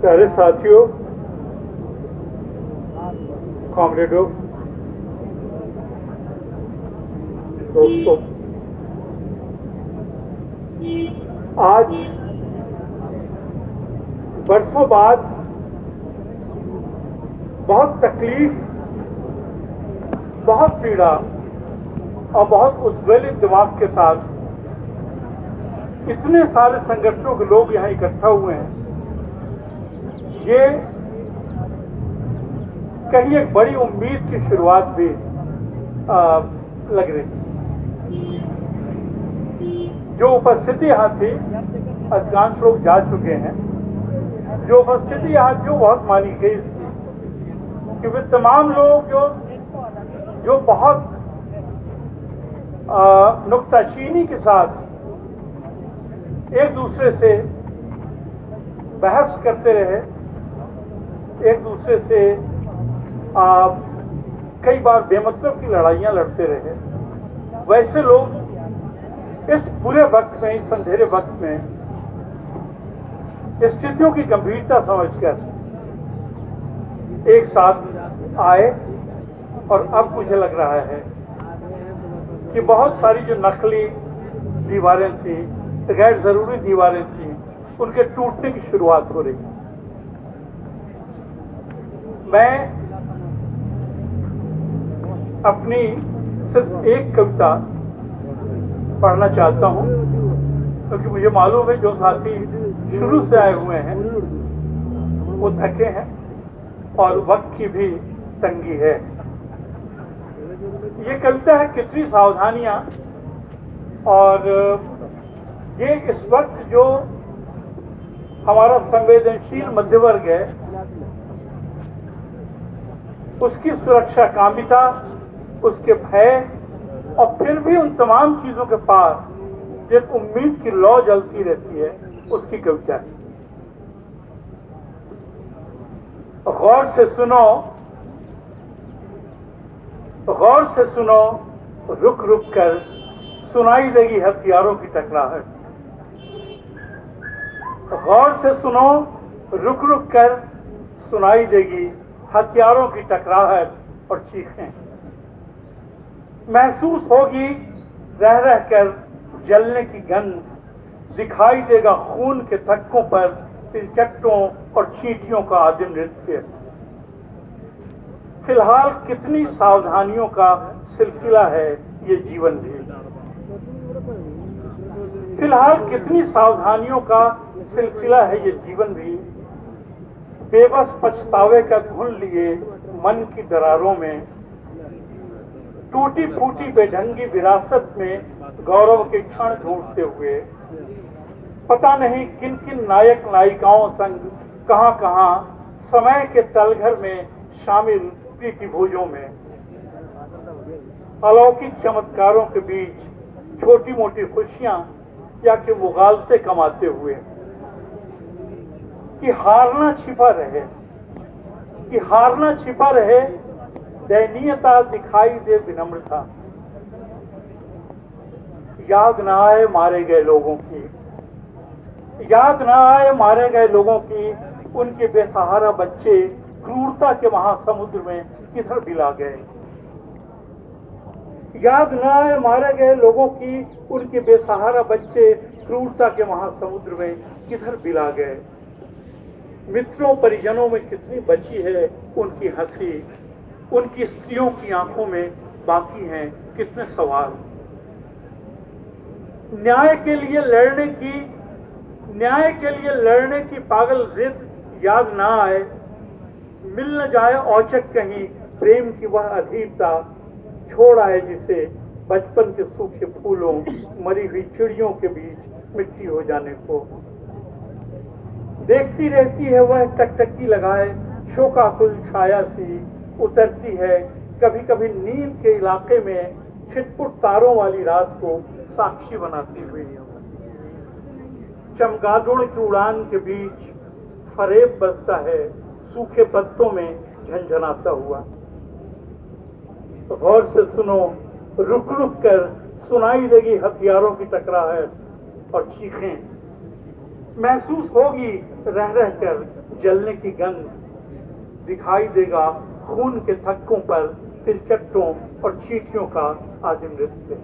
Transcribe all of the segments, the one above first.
प्यारे साथियों कॉमरेडो दोस्तों, आज बरसों बाद बहुत तकलीफ़, बहुत पीड़ा और बहुत उज्ज्वलित दिमाग के साथ इतने सारे संगठनों के लोग यहाँ इकट्ठा हुए हैं। ये कहीं एक बड़ी उम्मीद की शुरुआत भी आ, लग रही थी। जो उपस्थिति यहाँ थी अधिकांश लोग जा चुके हैं। जो उपस्थिति यहाँ वो बहुत मानी गई इसकी कि वे तमाम लोग जो जो बहुत नुकताचीनी के साथ एक दूसरे से बहस करते रहे एक दूसरे से आ, कई बार बेमतलब की लड़ाइयाँ लड़ते रहे। वैसे लोग इस बुरे वक्त में इस अंधेरे वक्त में स्थितियों की गंभीरता समझकर एक साथ आए और अब मुझे लग रहा है कि बहुत सारी जो नकली दीवारें थी गैर ज़रूरी दीवारें थी उनके टूटने की शुरुआत हो रही है। मैं अपनी सिर्फ़ एक कविता पढ़ना चाहता हूँ, क्योंकि तो मुझे मालूम है जो साथी शुरू से आए हुए हैं, वो थके हैं और वक्त की भी तंगी है। ये कविता है कितनी सावधानियाँ और ये इस वक्त जो हमारा संवेदनशील मध्य वर्ग है उसकी सुरक्षा कामिता उसके भय और फिर भी उन तमाम चीज़ों के पास एक उम्मीद की लौ जलती रहती है, उसकी कविता है गौर से सुनो, गौर से सुनो, रुक रुक कर सुनाई देगी हथियारों की टकराहट। गौर से सुनो, रुक रुक कर सुनाई देगी हथियारों की टकराहट और चीखें। महसूस होगी, रह रह कर जलने की गंध दिखाई देगा खून के थक्कों पर, तिलचट्टों और चीटियों का आदिम नृत्य। फ़िलहाल कितनी सावधानियों का सिलसिला है ये जीवन भी। फ़िलहाल कितनी सावधानियों का सिलसिला है ये जीवन भी। बेबस पछतावे का धुन लिए मन की दरारों में टूटी फूटी बेढंगी विरासत में गौरव के क्षण ढूंढते हुए। पता नहीं किन किन नायक नायिकाओं संग कहाँ कहाँ समय के तलघर में शामिल प्रीति भोजों में। अलौकिक चमत्कारों के बीच छोटी मोटी खुशियाँ या कि मुगालते कमाते हुए। कि हारना छिपा रहे, कि हारना छिपा रहे, दयनीयता दिखाई दे विनम्रता। याद ना आए मारे गए लोगों की, याद ना आए मारे गए लोगों की, उनके बेसहारा बच्चे क्रूरता के महासमुद्र में किधर बिला गए। याद न आए मारे गए लोगों की, उनके बेसहारा बच्चे क्रूरता के महासमुद्र में किधर बिला गए। मित्रों, परिजनों में कितनी बची है उनकी हँसी, उनकी स्त्रियों की आँखों में बाकी हैं कितने सवाल। न्याय के लिए लड़ने की, न्याय के लिए लड़ने की पागल जिद याद ना आए। मिल न जाए औचक कहीं, प्रेम की वह अधीरता छोड़ आए जिसे बचपन के सूखे फूलों, मरी हुई चिड़ियों के बीच मिट्टी हो जाने को। देखती रहती है, वह टकटकी लगाए, शोकाकुल छाया सी उतरती है। कभी कभी नींद के इलाके में छिटपुट तारों वाली रात को साक्षी बनाती हुई चमगादड़ की उड़ान के बीच फरेब बसता है, सूखे पत्तों में झंझनाता हुआ। गौर से सुनो रुक रुक कर सुनाई देगी हथियारों की टकराहट और चीखें। महसूस होगी रह रह कर जलने की गंध। दिखाई देगा खून के थक्कों पर तिरचट्टों और चीटियों का आदि नृत्य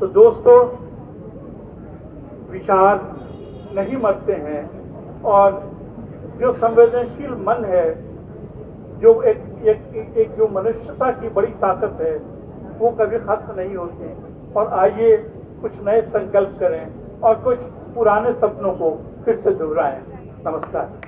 तो दोस्तों विचार नहीं मरते हैं और जो संवेदनशील मन है जो एक एक, एक जो मनुष्यता की बड़ी ताकत है वो कभी खत्म नहीं होती। और आइए कुछ नए संकल्प करें। और कुछ पुराने सपनों को फिर से दोहराएँ। नमस्कार।